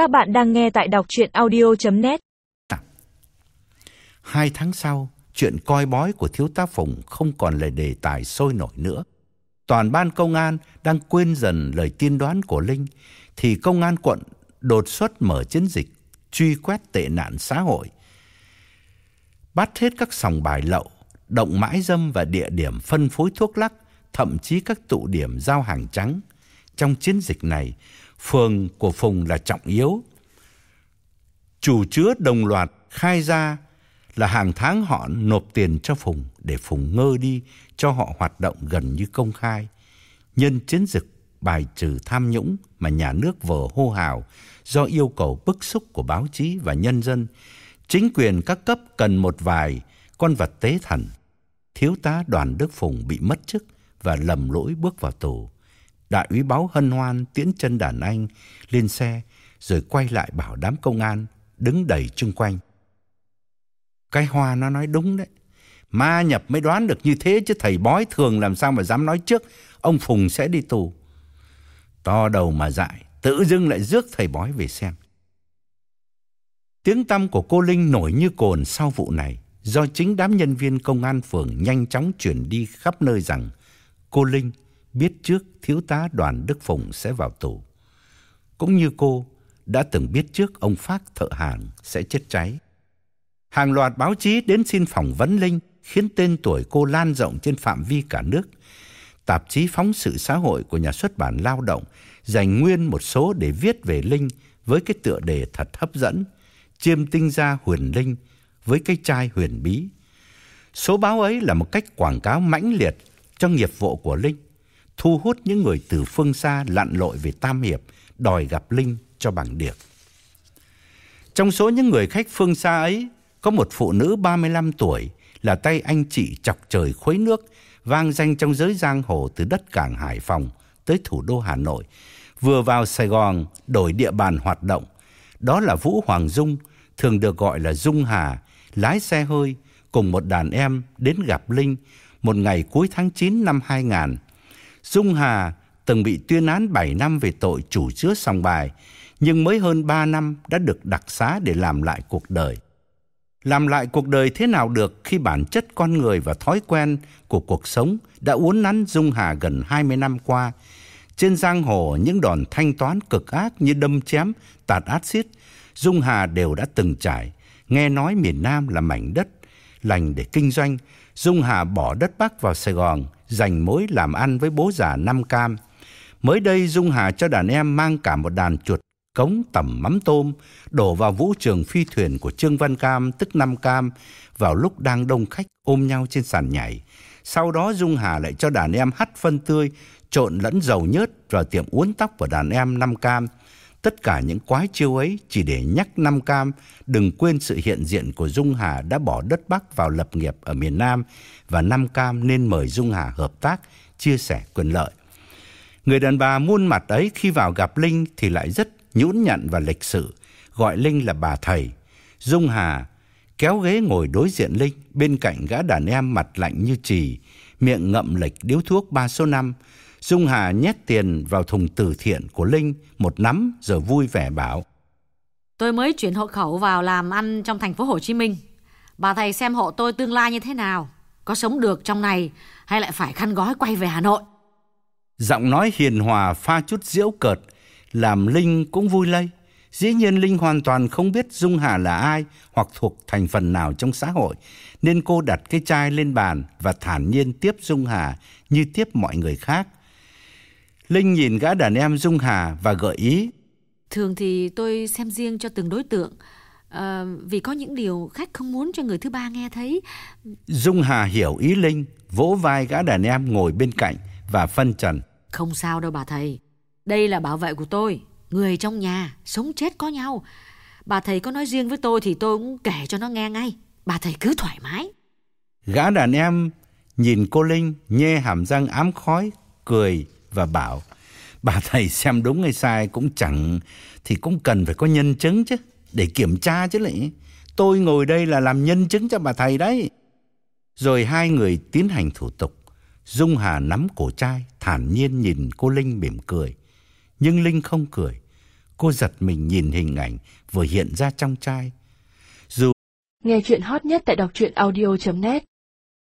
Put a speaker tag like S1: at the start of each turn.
S1: Các bạn đang nghe tại đọc chuyện audio.net
S2: Hai tháng sau, chuyện coi bói của thiếu tá Phùng không còn là đề tài sôi nổi nữa. Toàn ban công an đang quên dần lời tiên đoán của Linh, thì công an quận đột xuất mở chiến dịch truy quét tệ nạn xã hội. Bắt hết các sòng bài lậu, động mãi dâm và địa điểm phân phối thuốc lắc, thậm chí các tụ điểm giao hàng trắng. Trong chiến dịch này, phường của Phùng là trọng yếu. Chủ chứa đồng loạt khai ra là hàng tháng họ nộp tiền cho Phùng để Phùng ngơ đi cho họ hoạt động gần như công khai. Nhân chiến dịch bài trừ tham nhũng mà nhà nước vờ hô hào do yêu cầu bức xúc của báo chí và nhân dân, chính quyền các cấp cần một vài con vật tế thần. Thiếu tá đoàn Đức Phùng bị mất chức và lầm lỗi bước vào tù. Đại úy báo hân hoan tiễn chân đàn anh lên xe rồi quay lại bảo đám công an đứng đầy chung quanh. Cái hoa nó nói đúng đấy. Ma nhập mới đoán được như thế chứ thầy bói thường làm sao mà dám nói trước ông Phùng sẽ đi tù. To đầu mà dại, tự dưng lại rước thầy bói về xem. Tiếng tăm của cô Linh nổi như cồn sau vụ này do chính đám nhân viên công an phường nhanh chóng chuyển đi khắp nơi rằng cô Linh biết trước thiếu tá đoàn Đức Phùng sẽ vào tù. Cũng như cô đã từng biết trước ông Phác thợ hàng sẽ chết cháy. Hàng loạt báo chí đến xin phỏng vấn Linh khiến tên tuổi cô lan rộng trên phạm vi cả nước. Tạp chí phóng sự xã hội của nhà xuất bản Lao động dành nguyên một số để viết về Linh với cái tựa đề thật hấp dẫn, chiêm tinh gia huyền Linh với cái chai huyền bí. Số báo ấy là một cách quảng cáo mãnh liệt cho nghiệp vụ của Linh, thu hút những người từ phương xa lặn lội về Tam Hiệp đòi gặp Linh cho bằng điệp. Trong số những người khách phương xa ấy, có một phụ nữ 35 tuổi là tay anh chị chọc trời khuấy nước, vang danh trong giới giang hồ từ đất cảng Hải Phòng tới thủ đô Hà Nội, vừa vào Sài Gòn đổi địa bàn hoạt động. Đó là Vũ Hoàng Dung, thường được gọi là Dung Hà, lái xe hơi cùng một đàn em đến gặp Linh một ngày cuối tháng 9 năm 2000. Dung Hà từng bị tuyên án 7 năm về tội chủ chứa sòng bài, nhưng mới hơn 3 năm đã được đặc xá để làm lại cuộc đời. Làm lại cuộc đời thế nào được khi bản chất con người và thói quen của cuộc sống đã uốn nắn Dung Hà gần 20 năm qua. Trên giang hồ những đòn thanh toán cực ác như đâm chém, tạt axit, Dung Hà đều đã từng trải. Nghe nói miền Nam là mảnh đất lành để kinh doanh, Dung Hà bỏ đất Bắc vào Sài Gòn, dành mối làm ăn với bố già Nam Cam. Mới đây, Dung Hà cho đàn em mang cả một đàn chuột cống tẩm mắm tôm đổ vào vũ trường phi thuyền của Trương Văn Cam, tức Nam Cam, vào lúc đang đông khách ôm nhau trên sàn nhảy. Sau đó, Dung Hà lại cho đàn em hắt phân tươi, trộn lẫn dầu nhớt vào tiệm uốn tóc của đàn em Nam Cam. Tất cả những quái chiêu ấy chỉ để nhắc Nam Cam đừng quên sự hiện diện của Dung Hà đã bỏ đất Bắc vào lập nghiệp ở miền Nam và Nam Cam nên mời Dung Hà hợp tác, chia sẻ quyền lợi. Người đàn bà muôn mặt ấy khi vào gặp Linh thì lại rất nhũn nhặn và lịch sự, gọi Linh là bà thầy. Dung Hà kéo ghế ngồi đối diện Linh, bên cạnh gã đàn em mặt lạnh như chì, miệng ngậm lệch điếu thuốc ba số năm. Dung Hà nhét tiền vào thùng từ thiện của Linh một nắm rồi vui vẻ bảo.
S3: Tôi mới chuyển hộ khẩu vào làm ăn trong thành phố Hồ Chí Minh. Bà thầy xem hộ tôi tương lai như thế nào, có sống được trong này hay lại phải khăn gói quay về Hà Nội.
S2: Giọng nói hiền hòa pha chút diễu cợt, làm Linh cũng vui lây. Dĩ nhiên Linh hoàn toàn không biết Dung Hà là ai hoặc thuộc thành phần nào trong xã hội, nên cô đặt cái chai lên bàn và thản nhiên tiếp Dung Hà như tiếp mọi người khác. Linh nhìn gã đàn em Dung Hà và gợi ý.
S3: Thường thì tôi xem riêng cho từng đối tượng, à, vì có những điều khách không muốn cho người thứ ba nghe thấy.
S2: Dung Hà hiểu ý Linh, vỗ vai gã đàn em ngồi bên cạnh và phân trần.
S3: Không sao đâu bà thầy, đây là bảo vệ của tôi, người trong nhà, sống chết có nhau. Bà thầy có nói riêng với tôi thì tôi cũng kể cho nó nghe ngay. Bà thầy cứ thoải mái.
S2: Gã đàn em nhìn cô Linh nhe hàm răng ám khói, cười và bảo, bà thầy xem đúng hay sai cũng chẳng, thì cũng cần phải có nhân chứng chứ, để kiểm tra chứ lại tôi ngồi đây là làm nhân chứng cho bà thầy đấy. Rồi hai người tiến hành thủ tục. Dung hà nắm cổ trai, thản nhiên nhìn cô linh mỉm cười. Nhưng linh không cười. Cô giật mình nhìn hình ảnh vừa hiện ra trong chai. Dù
S4: Nghe chuyện hot nhất tại đọc truyện audio.net